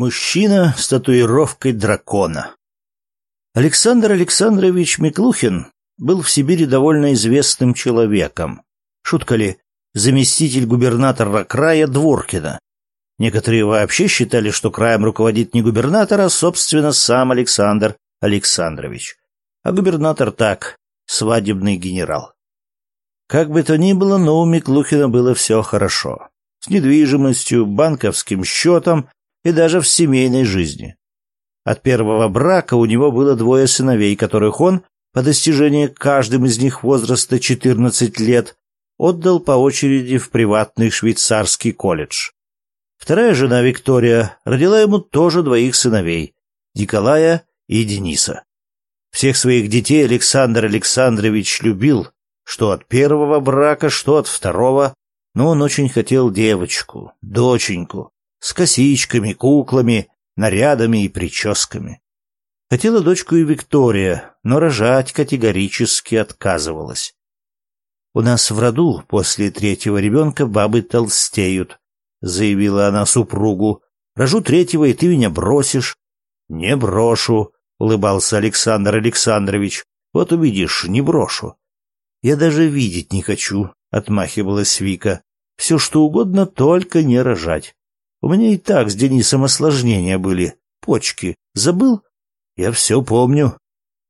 Мужчина с татуировкой дракона. Александр Александрович Миклухин был в Сибири довольно известным человеком. Шутка ли, заместитель губернатора края Дворкина. Некоторые вообще считали, что краем руководит не губернатор, а, собственно, сам Александр Александрович. А губернатор так, свадебный генерал. Как бы то ни было, но у Миклухина было все хорошо. С недвижимостью, банковским счетом и даже в семейной жизни. От первого брака у него было двое сыновей, которых он, по достижении каждым из них возраста 14 лет, отдал по очереди в приватный швейцарский колледж. Вторая жена Виктория родила ему тоже двоих сыновей – Николая и Дениса. Всех своих детей Александр Александрович любил, что от первого брака, что от второго, но он очень хотел девочку, доченьку, с косичками, куклами, нарядами и прическами. Хотела дочку и Виктория, но рожать категорически отказывалась. «У нас в роду после третьего ребенка бабы толстеют», — заявила она супругу. «Рожу третьего, и ты меня бросишь». «Не брошу», — улыбался Александр Александрович. «Вот увидишь, не брошу». «Я даже видеть не хочу», — отмахивалась Вика. «Все что угодно, только не рожать». У меня и так с Денисом осложнения были. Почки. Забыл? Я все помню.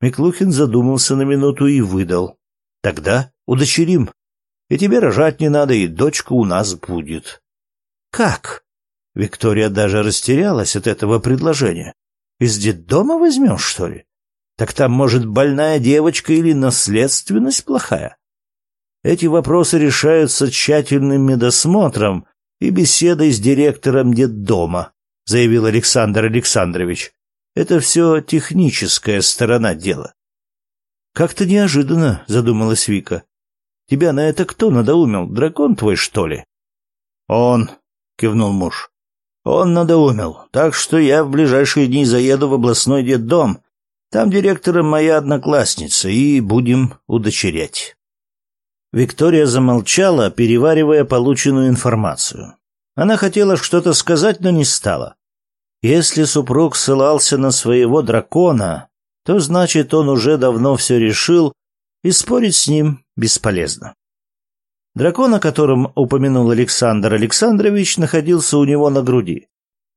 Миклухин задумался на минуту и выдал. Тогда удочерим. И тебе рожать не надо, и дочка у нас будет. Как? Виктория даже растерялась от этого предложения. Из детдома возьмем, что ли? Так там, может, больная девочка или наследственность плохая? Эти вопросы решаются тщательным медосмотром и беседой с директором детдома, заявил Александр Александрович. Это все техническая сторона дела. Как-то неожиданно, задумалась Вика. Тебя на это кто надоумил? Дракон твой, что ли? Он, кивнул муж. Он надоумил, так что я в ближайшие дни заеду в областной детдом. Там директором моя одноклассница, и будем удочерять. Виктория замолчала, переваривая полученную информацию. Она хотела что-то сказать, но не стала. Если супруг ссылался на своего дракона, то значит, он уже давно все решил, и спорить с ним бесполезно. Дракон, о котором упомянул Александр Александрович, находился у него на груди.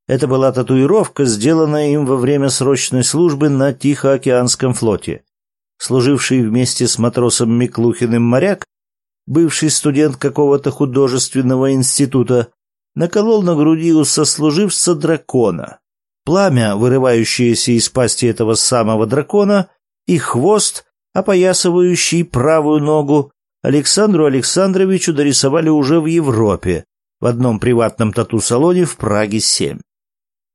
Это была татуировка, сделанная им во время срочной службы на Тихоокеанском флоте. Служивший вместе с матросом Миклухиным моряк бывший студент какого-то художественного института, наколол на груди у сослуживца дракона. Пламя, вырывающееся из пасти этого самого дракона, и хвост, опоясывающий правую ногу, Александру Александровичу дорисовали уже в Европе, в одном приватном тату-салоне в Праге-7.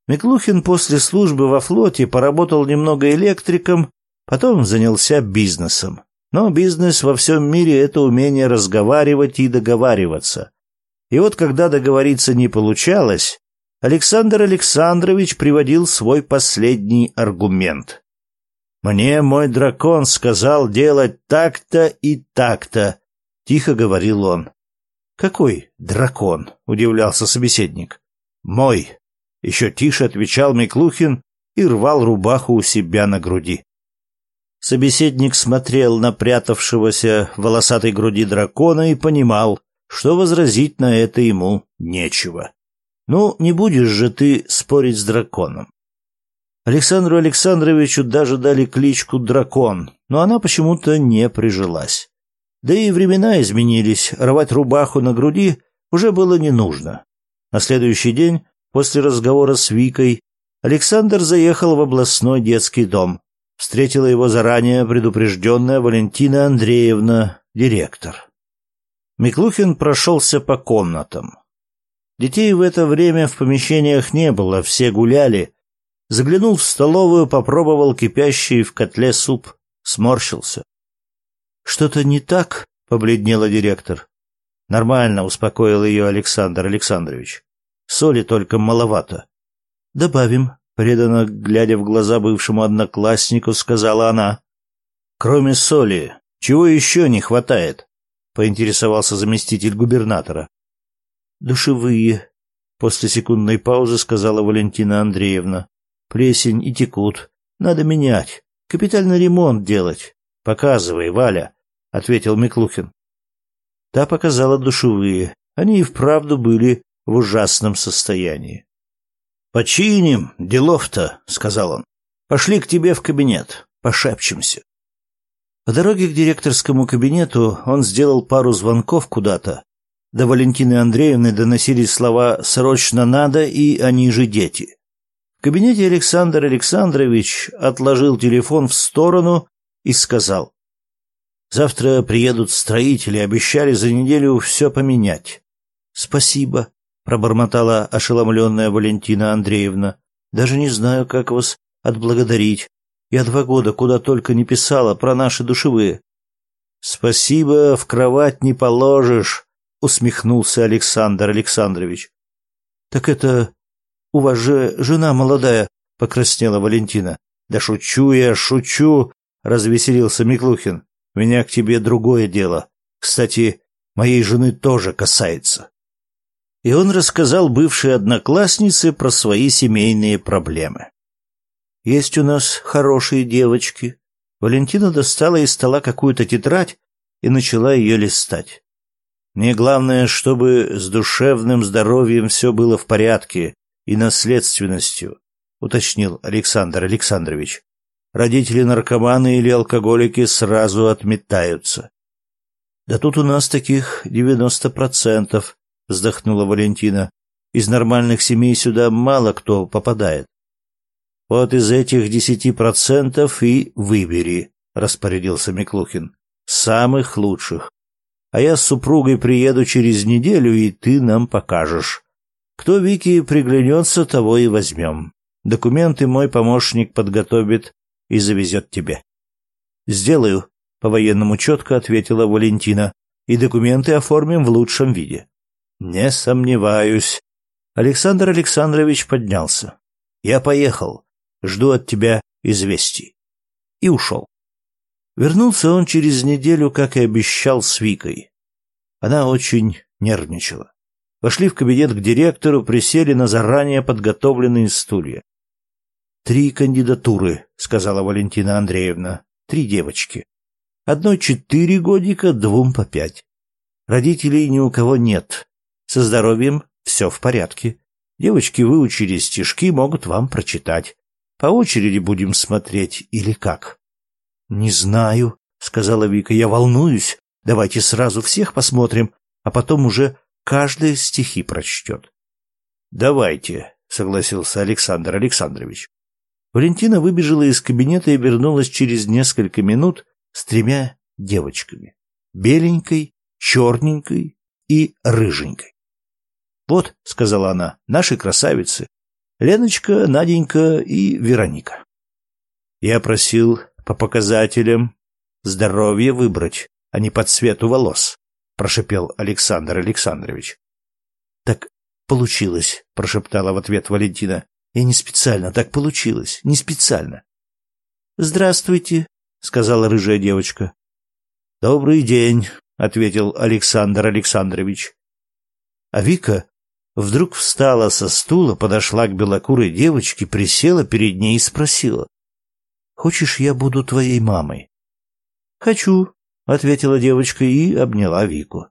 Миклухин после службы во флоте поработал немного электриком, потом занялся бизнесом. Но бизнес во всем мире — это умение разговаривать и договариваться. И вот когда договориться не получалось, Александр Александрович приводил свой последний аргумент. «Мне мой дракон сказал делать так-то и так-то», — тихо говорил он. «Какой дракон?» — удивлялся собеседник. «Мой», — еще тише отвечал Миклухин и рвал рубаху у себя на груди. Собеседник смотрел на прятавшегося в волосатой груди дракона и понимал, что возразить на это ему нечего. Ну, не будешь же ты спорить с драконом. Александру Александровичу даже дали кличку «Дракон», но она почему-то не прижилась. Да и времена изменились, рвать рубаху на груди уже было не нужно. На следующий день, после разговора с Викой, Александр заехал в областной детский дом, встретила его заранее предупрежденная Валентина Андреевна, директор. Миклухин прошелся по комнатам. Детей в это время в помещениях не было, все гуляли. Заглянул в столовую, попробовал кипящий в котле суп, сморщился. «Что-то не так?» — побледнела директор. «Нормально», — успокоил ее Александр Александрович. «Соли только маловато». «Добавим», преданно глядя в глаза бывшему однокласснику, сказала она. «Кроме соли, чего еще не хватает?» — поинтересовался заместитель губернатора. «Душевые». после секундной паузы сказала Валентина Андреевна. Плесень и текут. Надо менять. Капитальный ремонт делать. Показывай, Валя, ответил Миклухин. Та показала душевые. Они и вправду были в ужасном состоянии. Починим, делов-то, сказал он. Пошли к тебе в кабинет, пошепчемся. По дороге к директорскому кабинету он сделал пару звонков куда-то. До Валентины Андреевны доносились слова «срочно надо» и «они же дети». В кабинете Александр Александрович отложил телефон в сторону и сказал «Завтра приедут строители, обещали за неделю все поменять». «Спасибо», — пробормотала ошеломленная Валентина Андреевна. «Даже не знаю, как вас отблагодарить. Я два года куда только не писала про наши душевые. Спасибо, в кровать не положишь, усмехнулся Александр Александрович. Так это у вас же жена молодая, покраснела Валентина. Да шучу я, шучу, развеселился Миклухин. У меня к тебе другое дело. Кстати, моей жены тоже касается. И он рассказал бывшей однокласснице про свои семейные проблемы. Есть у нас хорошие девочки. Валентина достала из стола какую-то тетрадь и начала ее листать. Мне главное, чтобы с душевным здоровьем все было в порядке и наследственностью, уточнил Александр Александрович. Родители наркоманы или алкоголики сразу отметаются. Да тут у нас таких девяносто процентов, вздохнула Валентина. Из нормальных семей сюда мало кто попадает. Вот из этих десяти процентов и выбери, распорядился Миклухин. Самых лучших. А я с супругой приеду через неделю, и ты нам покажешь. Кто Вики приглянется, того и возьмем. Документы мой помощник подготовит и завезет тебе. Сделаю, по-военному четко ответила Валентина. И документы оформим в лучшем виде. Не сомневаюсь. Александр Александрович поднялся. Я поехал. Жду от тебя известий. И ушел. Вернулся он через неделю, как и обещал, с Викой. Она очень нервничала. Вошли в кабинет к директору, присели на заранее подготовленные стулья. «Три кандидатуры», — сказала Валентина Андреевна. «Три девочки. Одной четыре годика, двум по пять. Родителей ни у кого нет. Со здоровьем все в порядке. Девочки выучили стишки, могут вам прочитать. По очереди будем смотреть или как? Не знаю, сказала Вика. Я волнуюсь. Давайте сразу всех посмотрим, а потом уже каждый стихи прочтет. Давайте, согласился Александр Александрович. Валентина выбежала из кабинета и вернулась через несколько минут с тремя девочками: беленькой, черненькой и рыженькой. Вот, сказала она, наши красавицы. Леночка, Наденька и Вероника. Я просил по показателям здоровья выбрать, а не по цвету волос, прошипел Александр Александрович. Так получилось, прошептала в ответ Валентина. Я не специально, так получилось, не специально. Здравствуйте, сказала рыжая девочка. Добрый день, ответил Александр Александрович. А Вика Вдруг встала со стула, подошла к белокурой девочке, присела перед ней и спросила. «Хочешь, я буду твоей мамой?» «Хочу», — ответила девочка и обняла Вику.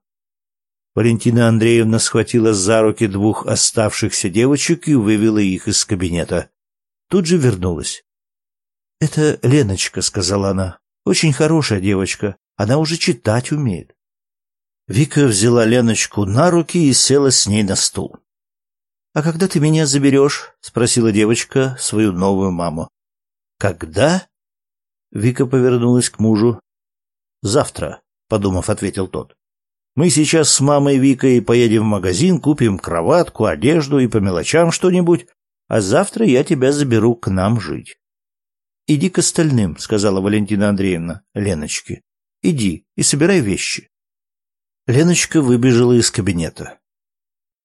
Валентина Андреевна схватила за руки двух оставшихся девочек и вывела их из кабинета. Тут же вернулась. «Это Леночка», — сказала она. «Очень хорошая девочка. Она уже читать умеет». Вика взяла Леночку на руки и села с ней на стул. «А когда ты меня заберешь?» — спросила девочка свою новую маму. «Когда?» Вика повернулась к мужу. «Завтра», — подумав, ответил тот. «Мы сейчас с мамой Викой поедем в магазин, купим кроватку, одежду и по мелочам что-нибудь, а завтра я тебя заберу к нам жить». «Иди к остальным», — сказала Валентина Андреевна Леночке. «Иди и собирай вещи». Леночка выбежала из кабинета.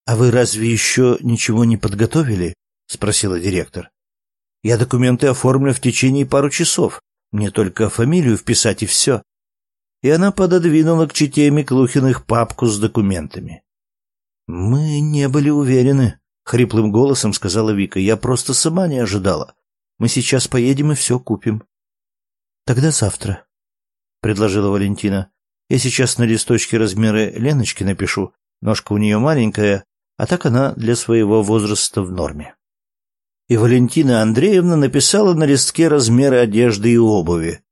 «А вы разве еще ничего не подготовили?» — спросила директор. «Я документы оформлю в течение пару часов. Мне только фамилию вписать и все». И она пододвинула к чете Миклухиных папку с документами. «Мы не были уверены», хриплым голосом сказала Вика. Я просто сама не ожидала. Мы сейчас поедем и все купим. Тогда завтра, предложила Валентина. Я сейчас на листочке размеры Леночки напишу. Ножка у нее маленькая, а так она для своего возраста в норме. И Валентина Андреевна написала на листке размеры одежды и обуви.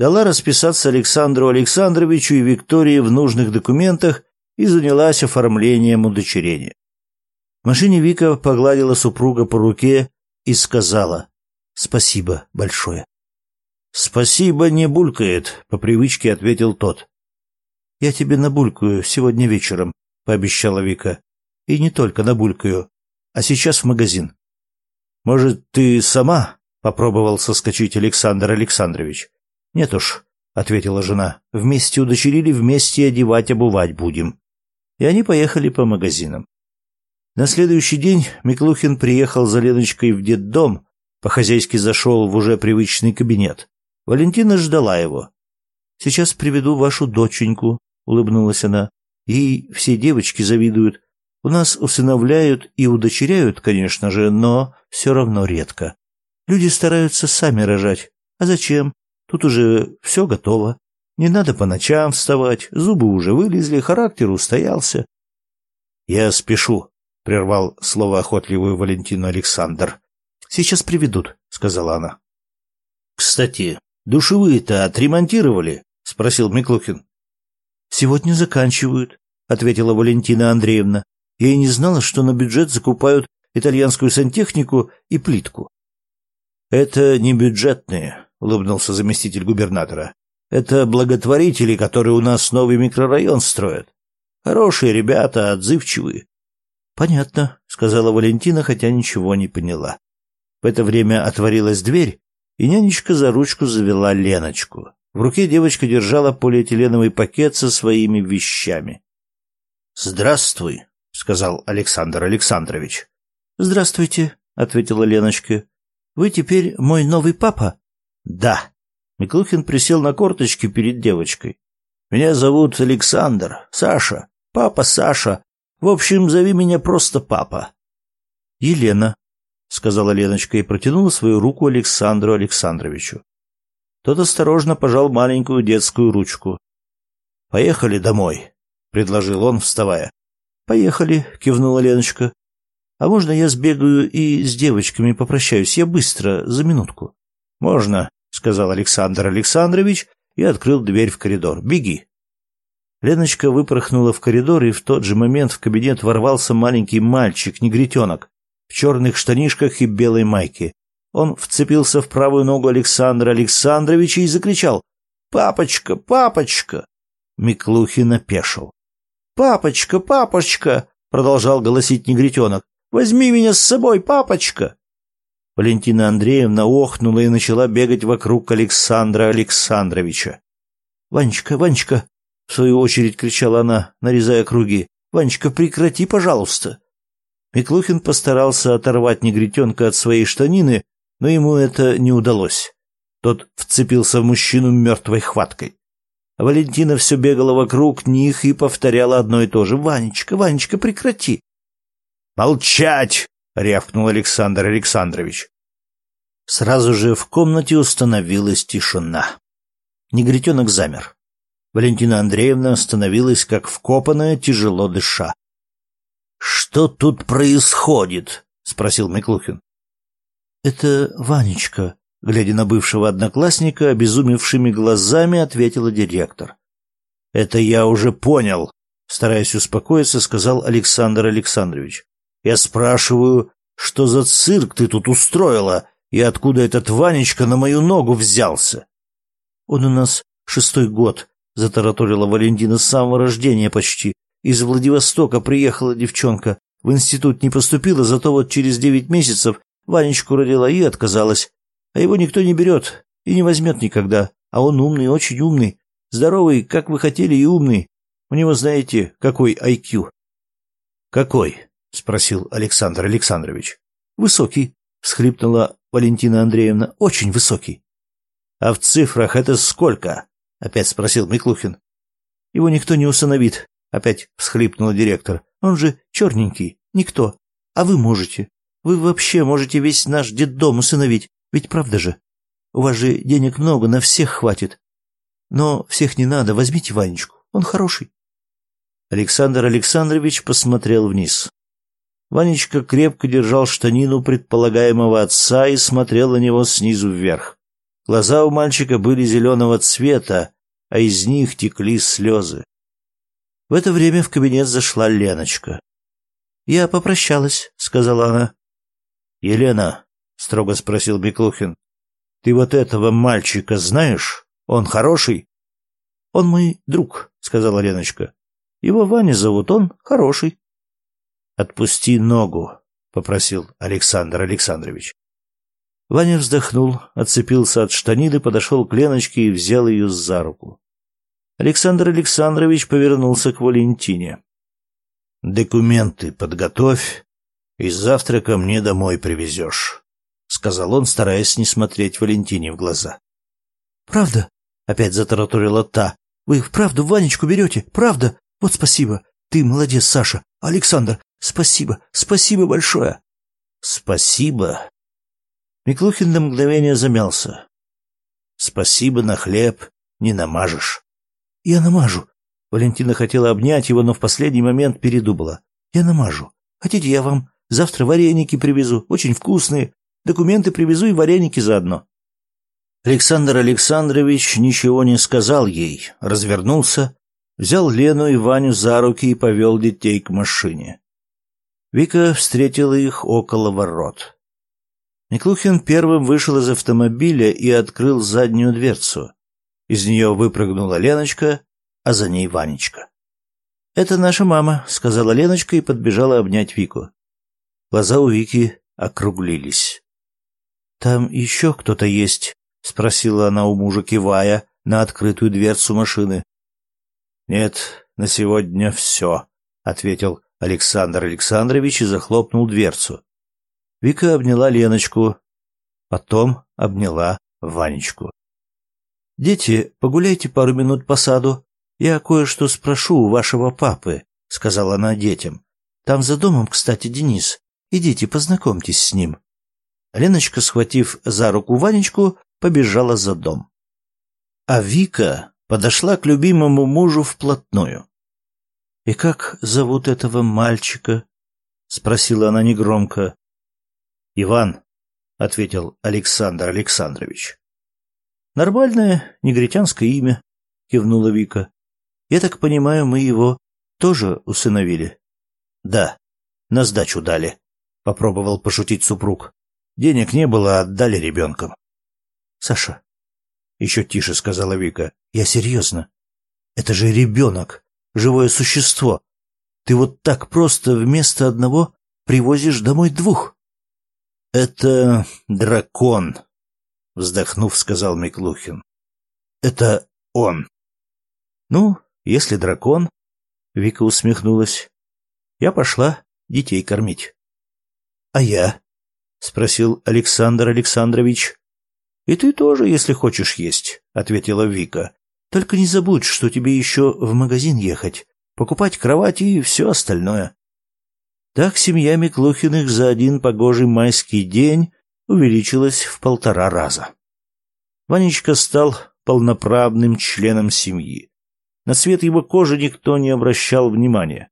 Дала расписаться Александру Александровичу и Виктории в нужных документах и занялась оформлением удочерения. В машине Вика погладила супруга по руке и сказала «Спасибо большое». «Спасибо не булькает», — по привычке ответил тот. «Я тебе набулькаю сегодня вечером», — пообещала Вика. «И не только набулькаю, а сейчас в магазин». «Может, ты сама?» — попробовал соскочить Александр Александрович. «Нет уж», — ответила жена. «Вместе удочерили, вместе одевать, обувать будем» и они поехали по магазинам. На следующий день Миклухин приехал за Леночкой в детдом, по-хозяйски зашел в уже привычный кабинет. Валентина ждала его. «Сейчас приведу вашу доченьку», — улыбнулась она. «Ей все девочки завидуют. У нас усыновляют и удочеряют, конечно же, но все равно редко. Люди стараются сами рожать. А зачем? Тут уже все готово. Не надо по ночам вставать, зубы уже вылезли, характер устоялся. — Я спешу, — прервал слово охотливую Валентину Александр. — Сейчас приведут, — сказала она. — Кстати, душевые-то отремонтировали? — спросил Миклухин. — Сегодня заканчивают, — ответила Валентина Андреевна. Я и не знала, что на бюджет закупают итальянскую сантехнику и плитку. — Это не бюджетные, — улыбнулся заместитель губернатора. Это благотворители, которые у нас новый микрорайон строят. Хорошие ребята, отзывчивые. Понятно, сказала Валентина, хотя ничего не поняла. В это время отворилась дверь, и нянечка за ручку завела Леночку. В руке девочка держала полиэтиленовый пакет со своими вещами. "Здравствуй", сказал Александр Александрович. "Здравствуйте", ответила Леночка. "Вы теперь мой новый папа?" "Да", Миклухин присел на корточки перед девочкой. «Меня зовут Александр. Саша. Папа Саша. В общем, зови меня просто папа». «Елена», — сказала Леночка и протянула свою руку Александру Александровичу. Тот осторожно пожал маленькую детскую ручку. «Поехали домой», — предложил он, вставая. «Поехали», — кивнула Леночка. «А можно я сбегаю и с девочками попрощаюсь? Я быстро, за минутку». «Можно», сказал Александр Александрович и открыл дверь в коридор. Беги. Леночка выпорхнула в коридор, и в тот же момент в кабинет ворвался маленький мальчик, негритенок, в черных штанишках и белой майке. Он вцепился в правую ногу Александра Александровича и закричал «Папочка! Папочка!» Миклухин опешил. «Папочка! Папочка!» — продолжал голосить негритенок. «Возьми меня с собой, папочка!» Валентина Андреевна охнула и начала бегать вокруг Александра Александровича. «Ванечка, Ванечка!» — в свою очередь кричала она, нарезая круги. «Ванечка, прекрати, пожалуйста!» Миклухин постарался оторвать негритенка от своей штанины, но ему это не удалось. Тот вцепился в мужчину мертвой хваткой. Валентина все бегала вокруг них и повторяла одно и то же. «Ванечка, Ванечка, прекрати!» «Молчать!» — рявкнул Александр Александрович. Сразу же в комнате установилась тишина. Негритенок замер. Валентина Андреевна остановилась, как вкопанная, тяжело дыша. «Что тут происходит?» — спросил Миклухин. «Это Ванечка», — глядя на бывшего одноклассника, обезумевшими глазами ответила директор. «Это я уже понял», — стараясь успокоиться, сказал Александр Александрович. Я спрашиваю, что за цирк ты тут устроила и откуда этот Ванечка на мою ногу взялся? Он у нас шестой год, затараторила Валентина с самого рождения почти. Из Владивостока приехала девчонка. В институт не поступила, зато вот через девять месяцев Ванечку родила и отказалась. А его никто не берет и не возьмет никогда. А он умный, очень умный. Здоровый, как вы хотели, и умный. У него, знаете, какой IQ. Какой? спросил Александр Александрович. Высокий, всхлипнула Валентина Андреевна. Очень высокий. А в цифрах это сколько? опять спросил Миклухин. Его никто не усыновит, опять всхлипнула директор. Он же черненький, никто. А вы можете. Вы вообще можете весь наш детдом усыновить. Ведь правда же? У вас же денег много, на всех хватит. Но всех не надо, возьмите Ванечку. Он хороший. Александр Александрович посмотрел вниз. Ванечка крепко держал штанину предполагаемого отца и смотрел на него снизу вверх. Глаза у мальчика были зеленого цвета, а из них текли слезы. В это время в кабинет зашла Леночка. «Я попрощалась», — сказала она. «Елена», — строго спросил Беклухин, — «ты вот этого мальчика знаешь? Он хороший?» «Он мой друг», — сказала Леночка. «Его Ваня зовут, он хороший». «Отпусти ногу», — попросил Александр Александрович. Ваня вздохнул, отцепился от штанины, подошел к Леночке и взял ее за руку. Александр Александрович повернулся к Валентине. «Документы подготовь, и завтра ко мне домой привезешь», — сказал он, стараясь не смотреть Валентине в глаза. «Правда?» — опять затараторила та. «Вы вправду Ванечку берете? Правда? Вот спасибо. Ты молодец, Саша. Александр, спасибо. Спасибо большое». «Спасибо?» Миклухин на мгновение замялся. «Спасибо на хлеб не намажешь». «Я намажу». Валентина хотела обнять его, но в последний момент передумала. «Я намажу. Хотите, я вам завтра вареники привезу, очень вкусные. Документы привезу и вареники заодно». Александр Александрович ничего не сказал ей, развернулся, взял Лену и Ваню за руки и повел детей к машине. Вика встретила их около ворот. Миклухин первым вышел из автомобиля и открыл заднюю дверцу. Из нее выпрыгнула Леночка, а за ней Ванечка. «Это наша мама», — сказала Леночка и подбежала обнять Вику. Глаза у Вики округлились. «Там еще кто-то есть?» — спросила она у мужа, кивая на открытую дверцу машины. «Нет, на сегодня все», — ответил Александр Александрович и захлопнул дверцу. Вика обняла Леночку, потом обняла Ванечку. «Дети, погуляйте пару минут по саду. Я кое-что спрошу у вашего папы», — сказала она детям. «Там за домом, кстати, Денис. Идите, познакомьтесь с ним». Леночка, схватив за руку Ванечку, побежала за дом. А Вика подошла к любимому мужу вплотную. «И как зовут этого мальчика?» — спросила она негромко. «Иван», — ответил Александр Александрович. Нормальное негритянское имя, кивнула Вика. Я так понимаю, мы его тоже усыновили. Да, на сдачу дали, попробовал пошутить супруг. Денег не было, отдали ребенком. Саша, еще тише сказала Вика. Я серьезно. Это же ребенок, живое существо. Ты вот так просто вместо одного привозишь домой двух. Это дракон, вздохнув, сказал Миклухин. Это он. Ну, если дракон, Вика усмехнулась. Я пошла детей кормить. А я? спросил Александр Александрович. И ты тоже, если хочешь есть, ответила Вика. Только не забудь, что тебе еще в магазин ехать, покупать кровать и все остальное. Так семья Миклухиных за один погожий майский день увеличилось в полтора раза. Ванечка стал полноправным членом семьи. На цвет его кожи никто не обращал внимания.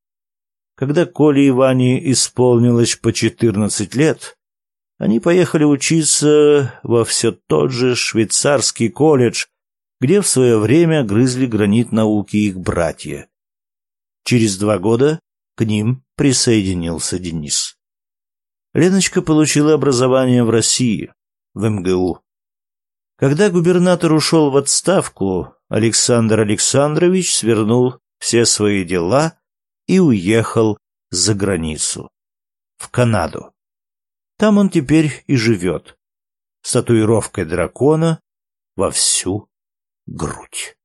Когда Коле и Ване исполнилось по четырнадцать лет, они поехали учиться во все тот же швейцарский колледж, где в свое время грызли гранит науки их братья. Через два года к ним присоединился Денис. Леночка получила образование в России, в МГУ. Когда губернатор ушел в отставку, Александр Александрович свернул все свои дела и уехал за границу, в Канаду. Там он теперь и живет, с татуировкой дракона во всю грудь.